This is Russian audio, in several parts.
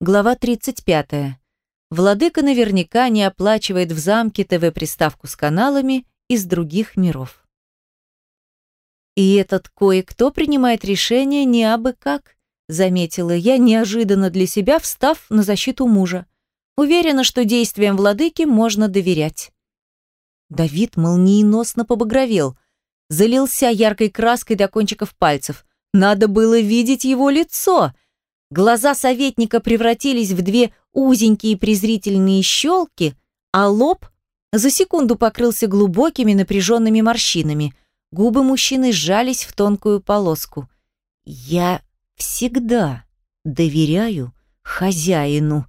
Глава 35. Владыка наверняка не оплачивает в замке ТВ-приставку с каналами из других миров. И этот кое-кто принимает решение не абы как, заметила я, неожиданно для себя встав на защиту мужа. Уверена, что действиям владыки можно доверять. Давид молниеносно побагровел, залился яркой краской до кончиков пальцев. Надо было видеть его лицо — Глаза советника превратились в две узенькие презрительные щелки, а лоб за секунду покрылся глубокими напряженными морщинами. Губы мужчины сжались в тонкую полоску. «Я всегда доверяю хозяину».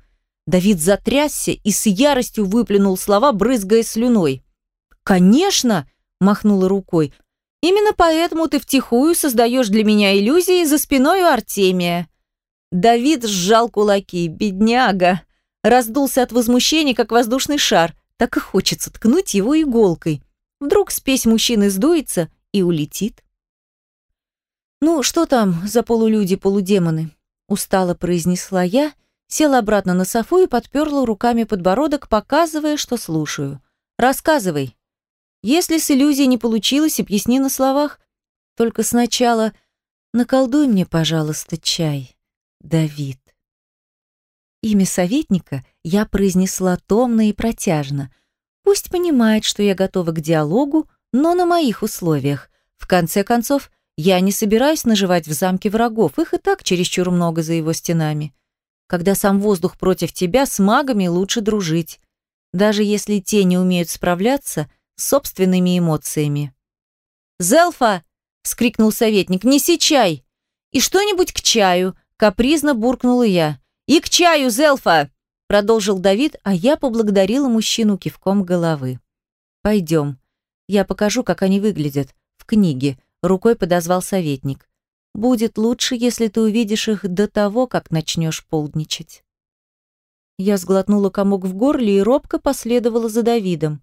Давид затрясся и с яростью выплюнул слова, брызгая слюной. «Конечно!» – махнула рукой. «Именно поэтому ты втихую создаешь для меня иллюзии за спиной у Артемия». Давид сжал кулаки. Бедняга. Раздулся от возмущения, как воздушный шар. Так и хочется ткнуть его иголкой. Вдруг спесь мужчины сдуется и улетит. «Ну, что там за полулюди-полудемоны?» Устало произнесла я, села обратно на софу и подперла руками подбородок, показывая, что слушаю. «Рассказывай. Если с иллюзией не получилось, объясни на словах. Только сначала наколдуй мне, пожалуйста, чай». Давид. Имя советника я произнесла томно и протяжно. Пусть понимает, что я готова к диалогу, но на моих условиях. В конце концов, я не собираюсь наживать в замке врагов, их и так чересчур много за его стенами. Когда сам воздух против тебя, с магами лучше дружить, даже если те не умеют справляться с собственными эмоциями. «Зелфа!» — вскрикнул советник. «Неси чай! И что-нибудь к чаю!» Капризно буркнула я. «И к чаю, Зелфа!» Продолжил Давид, а я поблагодарила мужчину кивком головы. «Пойдем. Я покажу, как они выглядят. В книге», — рукой подозвал советник. «Будет лучше, если ты увидишь их до того, как начнешь полдничать». Я сглотнула комок в горле и робко последовала за Давидом.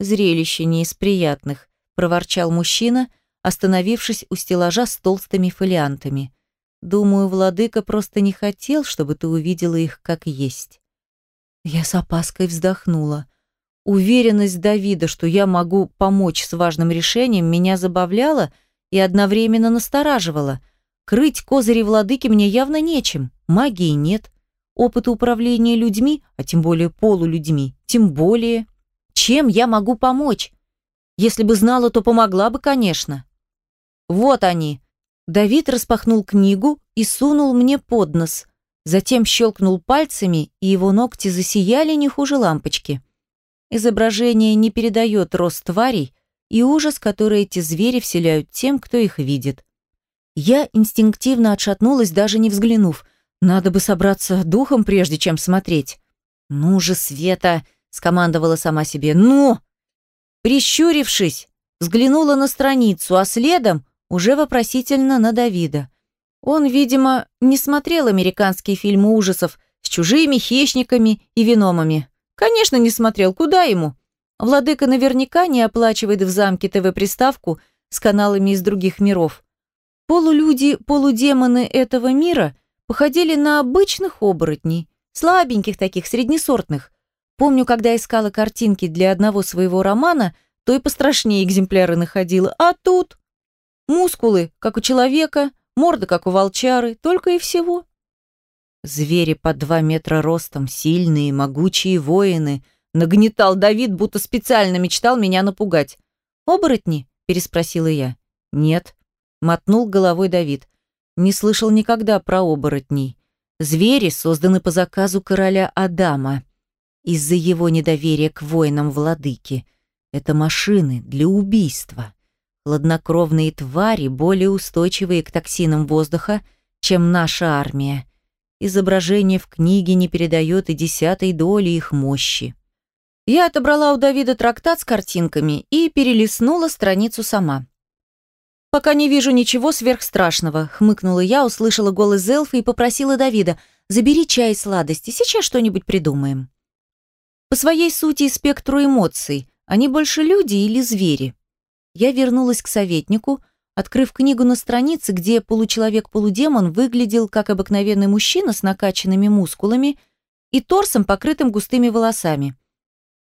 «Зрелище не из приятных», — проворчал мужчина, остановившись у стеллажа с толстыми фолиантами. Думаю, владыка просто не хотел, чтобы ты увидела их как есть. Я с опаской вздохнула. Уверенность Давида, что я могу помочь с важным решением, меня забавляла и одновременно настораживала. Крыть козыри владыки мне явно нечем, магии нет. Опыта управления людьми, а тем более полулюдьми, тем более. Чем я могу помочь? Если бы знала, то помогла бы, конечно. Вот они, Давид распахнул книгу и сунул мне под нос. Затем щелкнул пальцами, и его ногти засияли не хуже лампочки. Изображение не передает рост тварей и ужас, который эти звери вселяют тем, кто их видит. Я инстинктивно отшатнулась, даже не взглянув. Надо бы собраться духом, прежде чем смотреть. «Ну же, Света!» — скомандовала сама себе. «Ну!» Прищурившись, взглянула на страницу, а следом уже вопросительно на Давида. Он, видимо, не смотрел американские фильмы ужасов с чужими хищниками и виномами. Конечно, не смотрел, куда ему? Владыка наверняка не оплачивает в замке ТВ-приставку с каналами из других миров. Полулюди, полудемоны этого мира походили на обычных оборотней, слабеньких таких, среднесортных. Помню, когда искала картинки для одного своего романа, то и пострашнее экземпляры находила. А тут... Мускулы, как у человека, морда, как у волчары, только и всего. Звери по два метра ростом, сильные, могучие воины. Нагнетал Давид, будто специально мечтал меня напугать. «Оборотни?» – переспросила я. «Нет», – мотнул головой Давид. «Не слышал никогда про оборотней. Звери созданы по заказу короля Адама. Из-за его недоверия к воинам владыки. Это машины для убийства». Хладнокровные твари более устойчивые к токсинам воздуха, чем наша армия. Изображение в книге не передает и десятой доли их мощи. Я отобрала у Давида трактат с картинками и перелистнула страницу сама. «Пока не вижу ничего сверхстрашного», — хмыкнула я, услышала голос Элфа и попросила Давида, «забери чай и сладости, сейчас что-нибудь придумаем». По своей сути и спектру эмоций, они больше люди или звери? Я вернулась к советнику, открыв книгу на странице, где получеловек-полудемон выглядел как обыкновенный мужчина с накачанными мускулами и торсом, покрытым густыми волосами.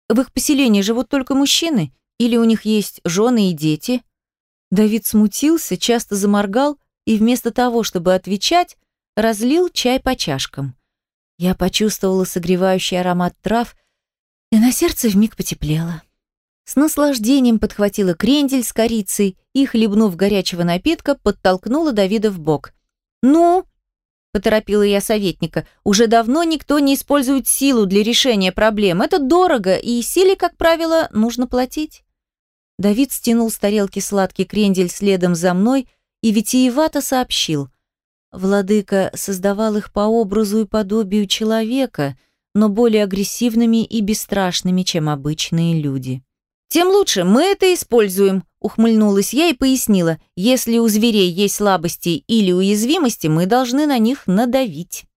В их поселении живут только мужчины, или у них есть жены и дети? Давид смутился, часто заморгал и вместо того, чтобы отвечать, разлил чай по чашкам. Я почувствовала согревающий аромат трав, и на сердце вмиг потеплело. С наслаждением подхватила крендель с корицей и, хлебнув горячего напитка, подтолкнула Давида в бок. «Ну?» – поторопила я советника. «Уже давно никто не использует силу для решения проблем. Это дорого, и силе, как правило, нужно платить». Давид стянул с тарелки сладкий крендель следом за мной и витиевато сообщил. Владыка создавал их по образу и подобию человека, но более агрессивными и бесстрашными, чем обычные люди. «Тем лучше, мы это используем», – ухмыльнулась я и пояснила. «Если у зверей есть слабости или уязвимости, мы должны на них надавить».